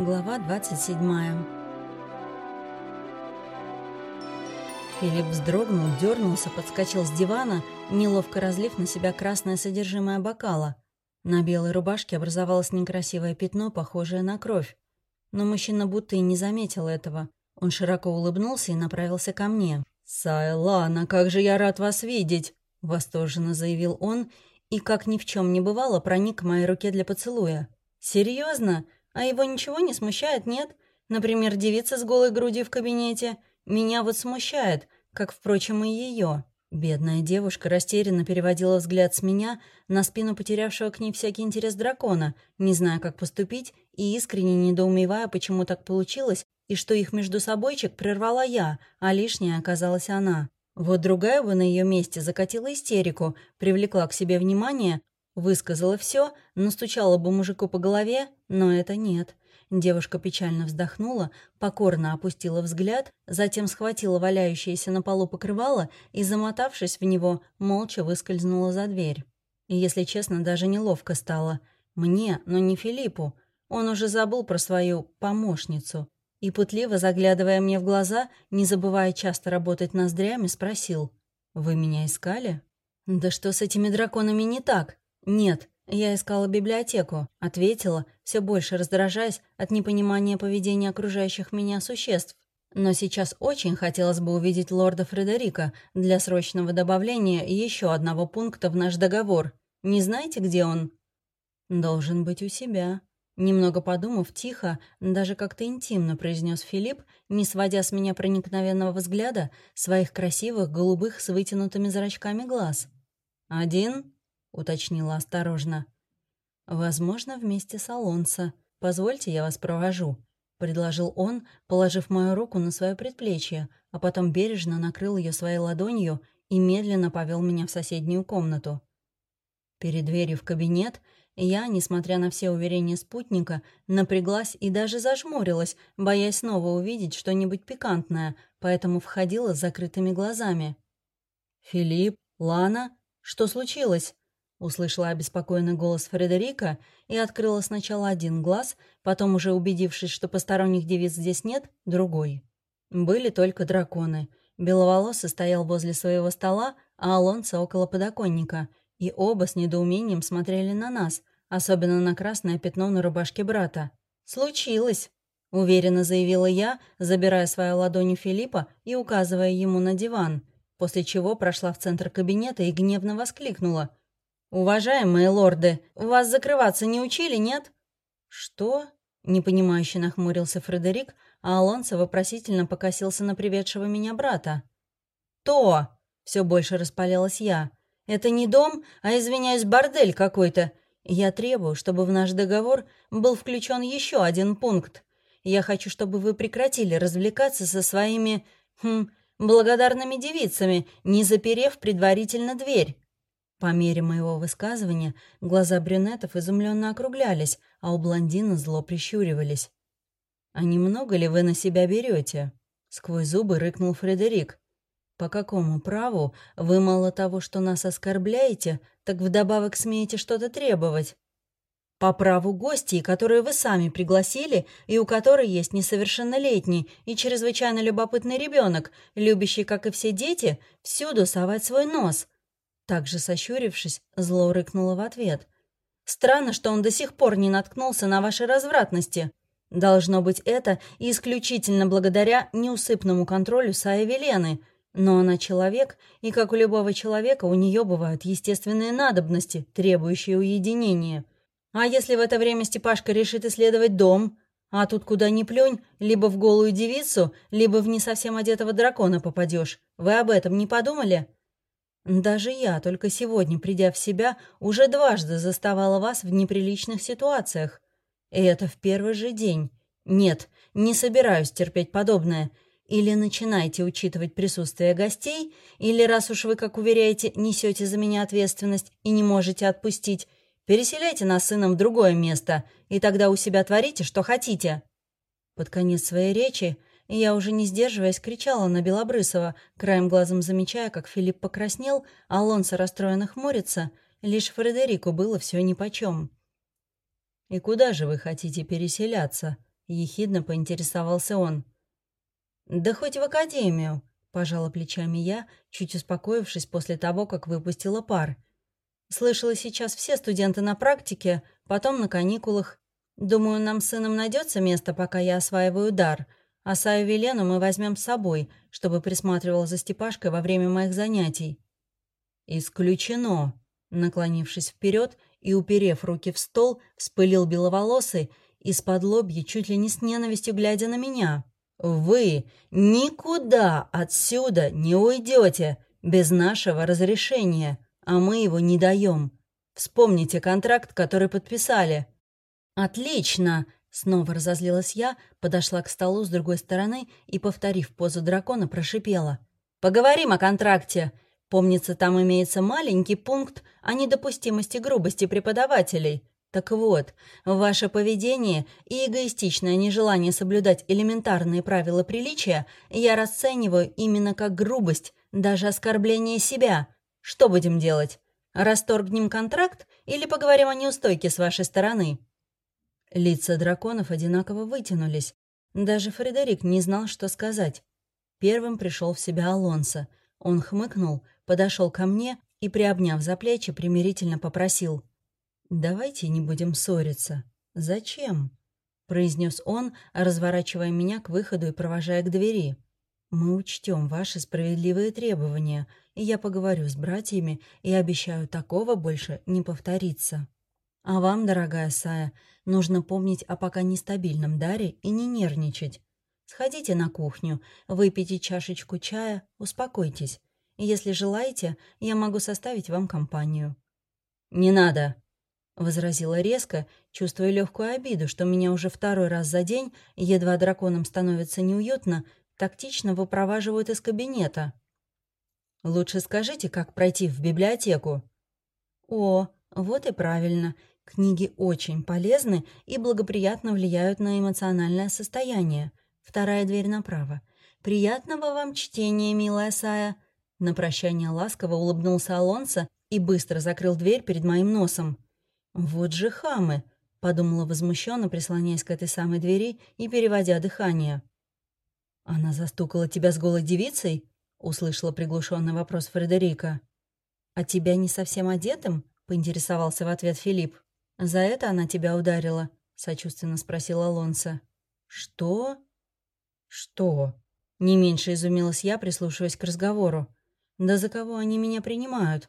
Глава 27 Филипп вздрогнул, дернулся, подскочил с дивана, неловко разлив на себя красное содержимое бокала. На белой рубашке образовалось некрасивое пятно, похожее на кровь. Но мужчина будто и не заметил этого. Он широко улыбнулся и направился ко мне. «Сайлана, как же я рад вас видеть!» — восторженно заявил он и, как ни в чем не бывало, проник к моей руке для поцелуя. «Серьезно? А его ничего не смущает, нет? Например, девица с голой грудью в кабинете. Меня вот смущает, как, впрочем, и ее. Бедная девушка растерянно переводила взгляд с меня на спину потерявшего к ней всякий интерес дракона, не зная, как поступить, и искренне недоумевая, почему так получилось, и что их между собойчик прервала я, а лишняя оказалась она. Вот другая бы на ее месте закатила истерику, привлекла к себе внимание, высказала все, настучала бы мужику по голове, но это нет. Девушка печально вздохнула, покорно опустила взгляд, затем схватила валяющееся на полу покрывало и, замотавшись в него, молча выскользнула за дверь. И, если честно, даже неловко стало. Мне, но не Филиппу. Он уже забыл про свою помощницу и, путливо заглядывая мне в глаза, не забывая часто работать ноздрями, спросил. «Вы меня искали?» «Да что с этими драконами не так?» «Нет, я искала библиотеку», — ответила, все больше раздражаясь от непонимания поведения окружающих меня существ. «Но сейчас очень хотелось бы увидеть лорда Фредерика для срочного добавления еще одного пункта в наш договор. Не знаете, где он?» «Должен быть у себя», Немного подумав, тихо, даже как-то интимно произнес Филипп, не сводя с меня проникновенного взгляда своих красивых голубых с вытянутыми зрачками глаз. «Один?» — уточнила осторожно. «Возможно, вместе с Алонсо. Позвольте, я вас провожу», — предложил он, положив мою руку на свое предплечье, а потом бережно накрыл ее своей ладонью и медленно повел меня в соседнюю комнату. Перед дверью в кабинет — я, несмотря на все уверения спутника, напряглась и даже зажмурилась, боясь снова увидеть что-нибудь пикантное, поэтому входила с закрытыми глазами. «Филипп? Лана? Что случилось?» Услышала обеспокоенный голос Фредерика и открыла сначала один глаз, потом, уже убедившись, что посторонних девиц здесь нет, другой. Были только драконы. Беловолосый стоял возле своего стола, а Алонсо около подоконника — и оба с недоумением смотрели на нас, особенно на красное пятно на рубашке брата. «Случилось!» — уверенно заявила я, забирая свою ладонь у Филиппа и указывая ему на диван, после чего прошла в центр кабинета и гневно воскликнула. «Уважаемые лорды, вас закрываться не учили, нет?» «Что?» — непонимающе нахмурился Фредерик, а Алонсо вопросительно покосился на приведшего меня брата. «То!» — все больше распалялась я. Это не дом, а, извиняюсь, бордель какой-то. Я требую, чтобы в наш договор был включен еще один пункт. Я хочу, чтобы вы прекратили развлекаться со своими... Хм, благодарными девицами, не заперев предварительно дверь». По мере моего высказывания глаза брюнетов изумленно округлялись, а у блондина зло прищуривались. «А немного ли вы на себя берете?» Сквозь зубы рыкнул Фредерик. По какому праву вы мало того, что нас оскорбляете, так вдобавок смеете что-то требовать? По праву гостей, которые вы сами пригласили и у которой есть несовершеннолетний и чрезвычайно любопытный ребенок, любящий, как и все дети, всюду совать свой нос. Также сощурившись, зло рыкнула в ответ. Странно, что он до сих пор не наткнулся на ваши развратности. Должно быть это исключительно благодаря неусыпному контролю Саи Велены — но она человек, и, как у любого человека, у нее бывают естественные надобности, требующие уединения. А если в это время Степашка решит исследовать дом, а тут куда ни плюнь, либо в голую девицу, либо в не совсем одетого дракона попадешь. Вы об этом не подумали? Даже я, только сегодня, придя в себя, уже дважды заставала вас в неприличных ситуациях. И это в первый же день. Нет, не собираюсь терпеть подобное. Или начинайте учитывать присутствие гостей, или, раз уж вы, как уверяете, несете за меня ответственность и не можете отпустить, переселяйте нас сыном в другое место, и тогда у себя творите, что хотите». Под конец своей речи я, уже не сдерживаясь, кричала на Белобрысова, краем глазом замечая, как Филипп покраснел, а Алонсо расстроенно хмурится. Лишь Фредерику было все нипочем. «И куда же вы хотите переселяться?» ехидно поинтересовался он. «Да хоть в академию», — пожала плечами я, чуть успокоившись после того, как выпустила пар. «Слышала, сейчас все студенты на практике, потом на каникулах. Думаю, нам с сыном найдется место, пока я осваиваю дар, а Саю Велену мы возьмем с собой, чтобы присматривал за Степашкой во время моих занятий». «Исключено», — наклонившись вперед и уперев руки в стол, вспылил беловолосый, из-под лобья чуть ли не с ненавистью глядя на меня. «Вы никуда отсюда не уйдете без нашего разрешения, а мы его не даем. Вспомните контракт, который подписали». «Отлично!» — снова разозлилась я, подошла к столу с другой стороны и, повторив позу дракона, прошипела. «Поговорим о контракте. Помнится, там имеется маленький пункт о недопустимости грубости преподавателей. Так вот, ваше поведение и эгоистичное нежелание соблюдать элементарные правила приличия я расцениваю именно как грубость, даже оскорбление себя. Что будем делать? Расторгнем контракт или поговорим о неустойке с вашей стороны?» Лица драконов одинаково вытянулись. Даже Фредерик не знал, что сказать. Первым пришел в себя Алонсо. Он хмыкнул, подошел ко мне и, приобняв за плечи, примирительно попросил — «Давайте не будем ссориться. Зачем?» — произнес он, разворачивая меня к выходу и провожая к двери. «Мы учтем ваши справедливые требования, и я поговорю с братьями и обещаю, такого больше не повторится. А вам, дорогая Сая, нужно помнить о пока нестабильном даре и не нервничать. Сходите на кухню, выпейте чашечку чая, успокойтесь. Если желаете, я могу составить вам компанию». «Не надо!» возразила резко, чувствуя легкую обиду, что меня уже второй раз за день, едва драконом становится неуютно, тактично выпроваживают из кабинета. «Лучше скажите, как пройти в библиотеку». «О, вот и правильно. Книги очень полезны и благоприятно влияют на эмоциональное состояние. Вторая дверь направо. Приятного вам чтения, милая Сая». На прощание ласково улыбнулся Алонсо и быстро закрыл дверь перед моим носом. «Вот же хамы!» — подумала возмущенно, прислоняясь к этой самой двери и переводя дыхание. «Она застукала тебя с голой девицей?» — услышала приглушенный вопрос Фредерика. «А тебя не совсем одетым?» — поинтересовался в ответ Филипп. «За это она тебя ударила?» — сочувственно спросил Алонсо. «Что?» «Что?» — не меньше изумилась я, прислушиваясь к разговору. «Да за кого они меня принимают?»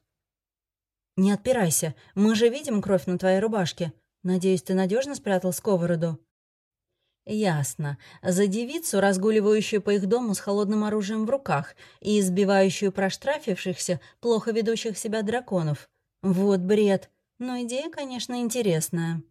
«Не отпирайся. Мы же видим кровь на твоей рубашке. Надеюсь, ты надежно спрятал сковороду?» «Ясно. За девицу, разгуливающую по их дому с холодным оружием в руках и избивающую проштрафившихся, плохо ведущих себя драконов. Вот бред. Но идея, конечно, интересная».